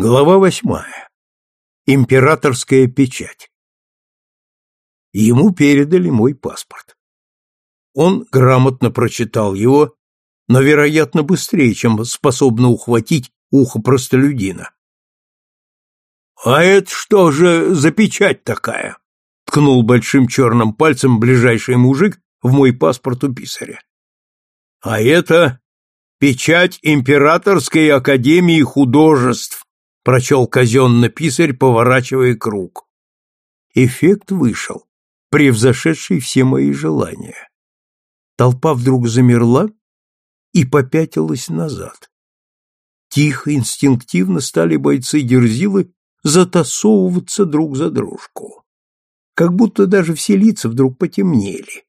Глава восьмая. Императорская печать. Ему передали мой паспорт. Он грамотно прочитал его, но, вероятно, быстрее, чем способно ухватить ухо простолюдина. «А это что же за печать такая?» — ткнул большим черным пальцем ближайший мужик в мой паспорт у писаря. «А это печать Императорской Академии Художеств», — прочел казенно писарь, поворачивая круг. Эффект вышел, превзошедший все мои желания. Толпа вдруг замерла и попятилась назад. Тихо, инстинктивно стали бойцы-дерзилы затасовываться друг за дружку. Как будто даже все лица вдруг потемнели.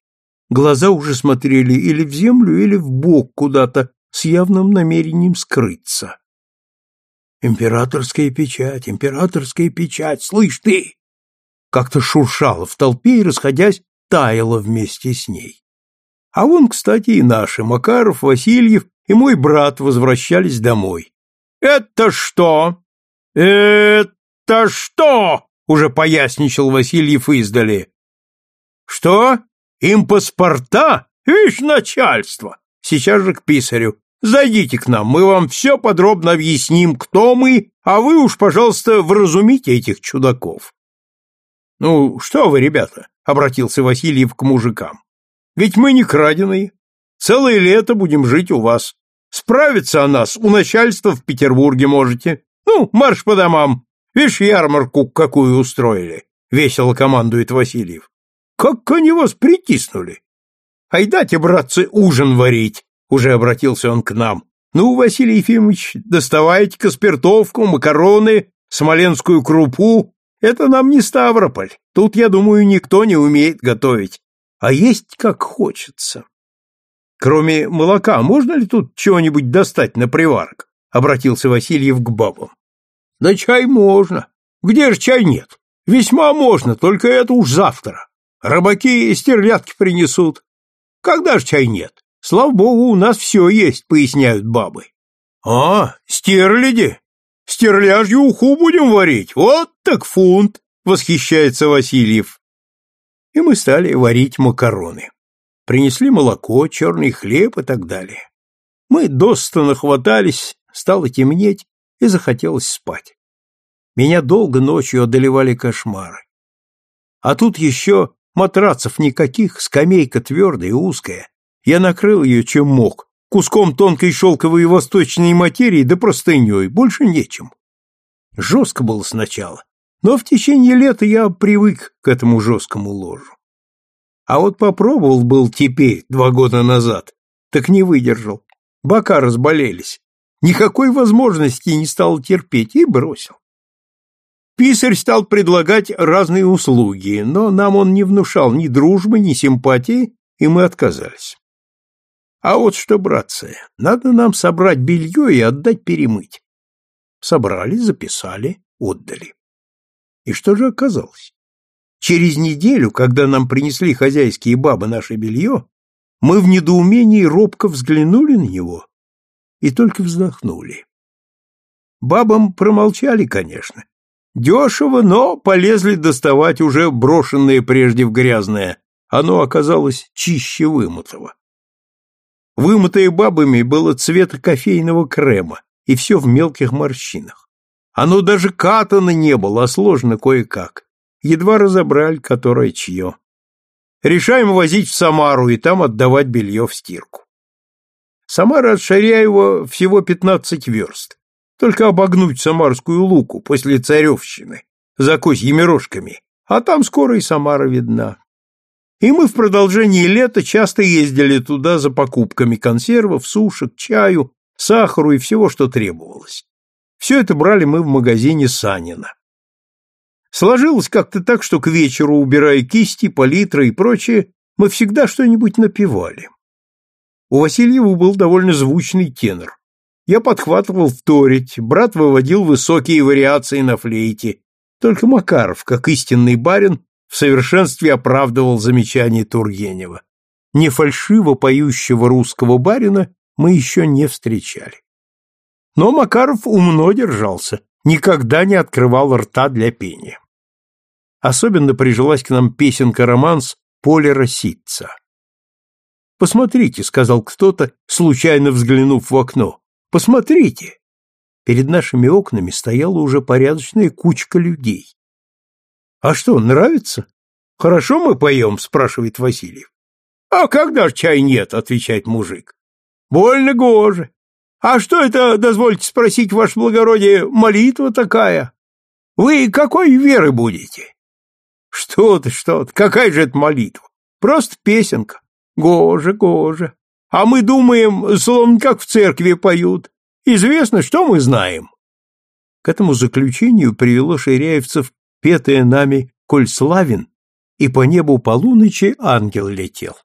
Глаза уже смотрели или в землю, или в бок куда-то с явным намерением скрыться. «Императорская печать, императорская печать, слышь ты!» Как-то шуршало в толпе и, расходясь, таяло вместе с ней. А вон, кстати, и наши, Макаров, Васильев и мой брат возвращались домой. «Это что? Это что?» — уже поясничал Васильев издали. «Что? Им паспорта? Ишь, начальство! Сейчас же к писарю. Зайдите к нам, мы вам все подробно объясним, кто мы, а вы уж, пожалуйста, вразумите этих чудаков. Ну, что вы, ребята, обратился Васильев к мужикам. Ведь мы не краденые. Целое лето будем жить у вас. Справиться о нас у начальства в Петербурге можете. Ну, марш по домам. Видишь, ярмарку какую устроили, весело командует Васильев. Как они вас притиснули? Айдате, братцы, ужин варить, уже обратился он к нам. Ну, Василий Ефимович, доставайте-ка спиртовку, макароны, смоленскую крупу. Это нам не Ставрополь. Тут, я думаю, никто не умеет готовить. А есть как хочется. Кроме молока, можно ли тут чего-нибудь достать на приварок? Обратился Васильев к бабам. Да чай можно. Где же чай нет? Весьма можно, только это уж завтра. Рыбаки стерлядки принесут. Когда ж чай нет? Слава богу, у нас все есть, поясняют бабы. А, стерляди? Стерляжью уху будем варить? Вот так фунт, восхищается Васильев. И мы стали варить макароны. Принесли молоко, черный хлеб и так далее. Мы досто нахватались, стало темнеть, и захотелось спать. Меня долго ночью одолевали кошмары. А тут еще матрацев никаких, скамейка твердая и узкая, я накрыл ее чем мог, куском тонкой шелковой восточной материи да простыней, больше нечем. Жестко было сначала, но в течение лета я привык к этому жесткому ложу. А вот попробовал был теперь, два года назад, так не выдержал. Бока разболелись. Никакой возможности не стал терпеть и бросил. Писарь стал предлагать разные услуги, но нам он не внушал ни дружбы, ни симпатии, и мы отказались. А вот что, братцы, надо нам собрать белье и отдать перемыть. Собрали, записали, отдали. И что же оказалось? Через неделю, когда нам принесли хозяйские бабы наше белье, мы в недоумении робко взглянули на него и только вздохнули. Бабам промолчали, конечно. Дешево, но полезли доставать уже брошенное прежде в грязное. Оно оказалось чище вымытого. Вымытое бабами было цвета кофейного крема, и все в мелких морщинах. Оно даже катано не было, а сложно кое-как. Едва разобрали, которое чье. Решаем возить в Самару и там отдавать белье в стирку. Самара от Шаряева всего пятнадцать верст. Только обогнуть Самарскую луку после Царевщины, за козьими рожками, а там скоро и Самара видна. И мы в продолжении лета часто ездили туда за покупками консервов, сушек, чаю, сахару и всего, что требовалось. Все это брали мы в магазине Санина. Сложилось как-то так, что к вечеру, убирая кисти, палитры и прочее, мы всегда что-нибудь напевали. У Васильева был довольно звучный тенор. Я подхватывал вторить, брат выводил высокие вариации на флейте. Только Макаров, как истинный барин, в совершенстве оправдывал замечание Тургенева. Не фальшиво поющего русского барина мы еще не встречали. Но Макаров умно держался, никогда не открывал рта для пения. Особенно прижилась к нам песенка-романс Поля Ситца. «Посмотрите», — сказал кто-то, случайно взглянув в окно. «Посмотрите!» Перед нашими окнами стояла уже порядочная кучка людей. «А что, нравится?» «Хорошо мы поем?» — спрашивает Васильев. «А когда ж чай нет?» — отвечает мужик. «Больно гоже. А что это, дозвольте спросить, ваше благородие, молитва такая? Вы какой веры будете?» «Что ты, что ты, какая же это молитва? Просто песенка. Гоже, гоже. А мы думаем, словно как в церкви поют. Известно, что мы знаем». К этому заключению привело ширяевцев петое нами «Коль славен», и по небу полуночи ангел летел.